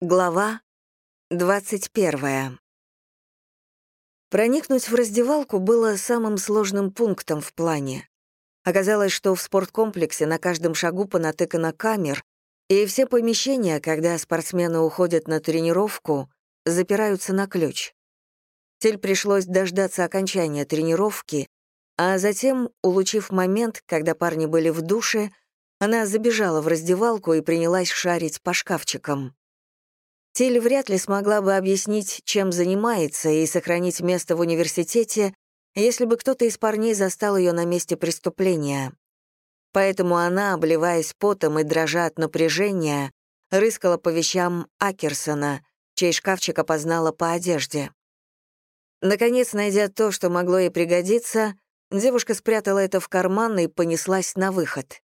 Глава 21. Проникнуть в раздевалку было самым сложным пунктом в плане. Оказалось, что в спорткомплексе на каждом шагу понатыкано камер, и все помещения, когда спортсмены уходят на тренировку, запираются на ключ. Тель пришлось дождаться окончания тренировки, а затем, улучив момент, когда парни были в душе, она забежала в раздевалку и принялась шарить по шкафчикам. Тиль вряд ли смогла бы объяснить, чем занимается, и сохранить место в университете, если бы кто-то из парней застал ее на месте преступления. Поэтому она, обливаясь потом и дрожа от напряжения, рыскала по вещам Акерсона, чей шкафчик опознала по одежде. Наконец, найдя то, что могло ей пригодиться, девушка спрятала это в карман и понеслась на выход.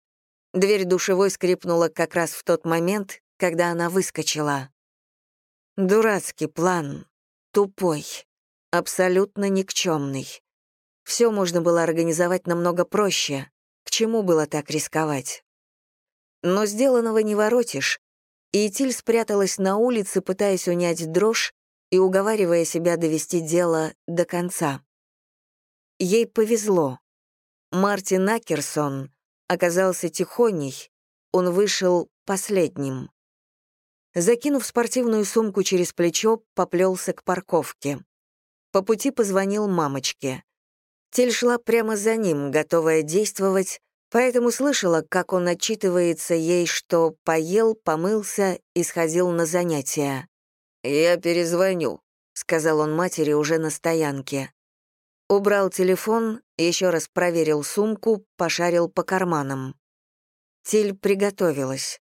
Дверь душевой скрипнула как раз в тот момент, когда она выскочила. Дурацкий план, тупой, абсолютно никчемный. Все можно было организовать намного проще. К чему было так рисковать? Но сделанного не воротишь, и Тиль спряталась на улице, пытаясь унять дрожь и уговаривая себя довести дело до конца. Ей повезло. Мартин Акерсон оказался тихоней, он вышел последним. Закинув спортивную сумку через плечо, поплелся к парковке. По пути позвонил мамочке. Тель шла прямо за ним, готовая действовать, поэтому слышала, как он отчитывается ей, что поел, помылся и сходил на занятия. «Я перезвоню», — сказал он матери уже на стоянке. Убрал телефон, еще раз проверил сумку, пошарил по карманам. Тиль приготовилась.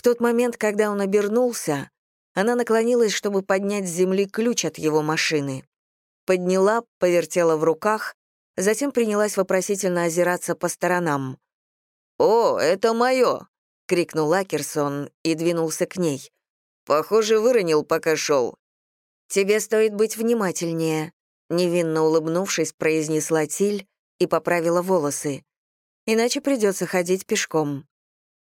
В тот момент, когда он обернулся, она наклонилась, чтобы поднять с земли ключ от его машины. Подняла, повертела в руках, затем принялась вопросительно озираться по сторонам. «О, это мое!» — крикнул Акерсон и двинулся к ней. «Похоже, выронил, пока шел». «Тебе стоит быть внимательнее», — невинно улыбнувшись, произнесла Тиль и поправила волосы. «Иначе придется ходить пешком».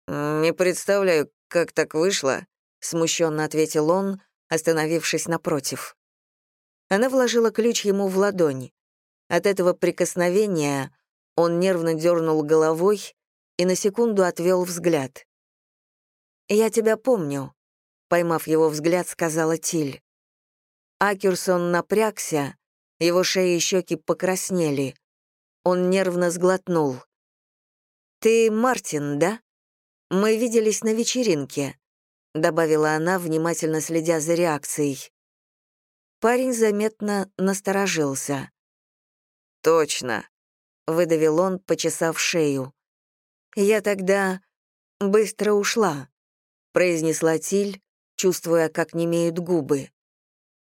«Не представляю, как так вышло», — смущенно ответил он, остановившись напротив. Она вложила ключ ему в ладонь. От этого прикосновения он нервно дернул головой и на секунду отвел взгляд. «Я тебя помню», — поймав его взгляд, сказала Тиль. Акерсон напрягся, его шея и щеки покраснели. Он нервно сглотнул. «Ты Мартин, да?» «Мы виделись на вечеринке», — добавила она, внимательно следя за реакцией. Парень заметно насторожился. «Точно», — выдавил он, почесав шею. «Я тогда быстро ушла», — произнесла Тиль, чувствуя, как немеют губы.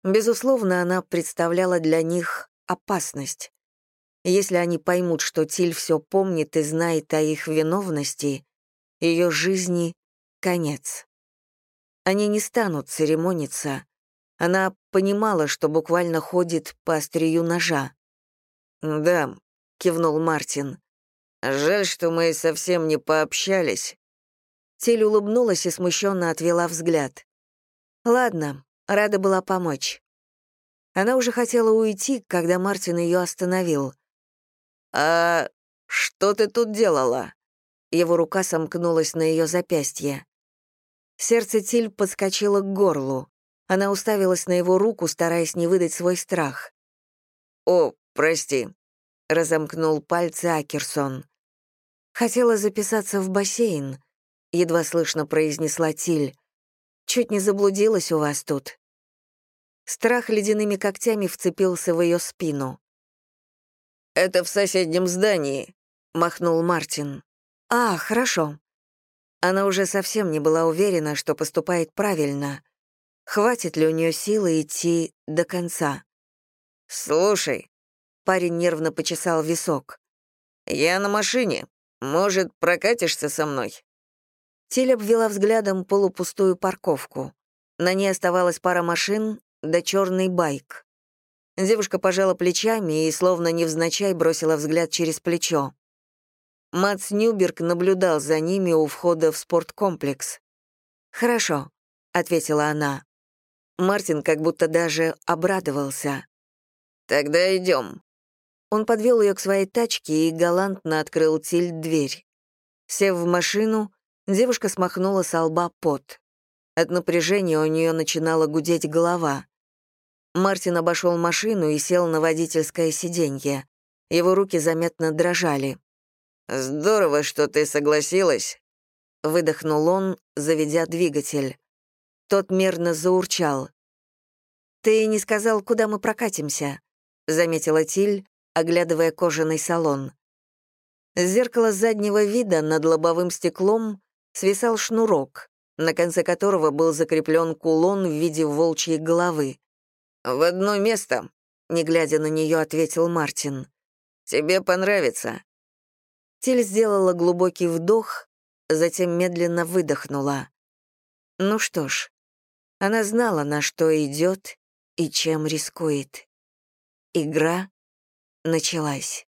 Безусловно, она представляла для них опасность. Если они поймут, что Тиль все помнит и знает о их виновности, ее жизни конец. Они не станут церемониться. Она понимала, что буквально ходит по острию ножа. «Да», — кивнул Мартин. «Жаль, что мы совсем не пообщались». Тель улыбнулась и смущенно отвела взгляд. «Ладно, рада была помочь». Она уже хотела уйти, когда Мартин ее остановил. «А что ты тут делала?» Его рука сомкнулась на ее запястье. Сердце Тиль подскочило к горлу. Она уставилась на его руку, стараясь не выдать свой страх. «О, прости», — разомкнул пальцы Акерсон. «Хотела записаться в бассейн», — едва слышно произнесла Тиль. «Чуть не заблудилась у вас тут». Страх ледяными когтями вцепился в ее спину. «Это в соседнем здании», — махнул Мартин. «А, хорошо». Она уже совсем не была уверена, что поступает правильно. Хватит ли у нее силы идти до конца? «Слушай», — парень нервно почесал висок, «я на машине. Может, прокатишься со мной?» Тиль обвела взглядом полупустую парковку. На ней оставалась пара машин да черный байк. Девушка пожала плечами и, словно невзначай, бросила взгляд через плечо. Мац Нюберг наблюдал за ними у входа в спорткомплекс. «Хорошо», ответила она. Мартин как будто даже обрадовался. «Тогда идем». Он подвел ее к своей тачке и галантно открыл Тиль дверь. Сев в машину, девушка смахнула с лба пот. От напряжения у нее начинала гудеть голова. Мартин обошел машину и сел на водительское сиденье. Его руки заметно дрожали. «Здорово, что ты согласилась», — выдохнул он, заведя двигатель. Тот мерно заурчал. «Ты не сказал, куда мы прокатимся», — заметила Тиль, оглядывая кожаный салон. С зеркала заднего вида над лобовым стеклом свисал шнурок, на конце которого был закреплен кулон в виде волчьей головы. «В одно место», — не глядя на нее, ответил Мартин. «Тебе понравится». Тиль сделала глубокий вдох, затем медленно выдохнула. Ну что ж, она знала, на что идет и чем рискует. Игра началась.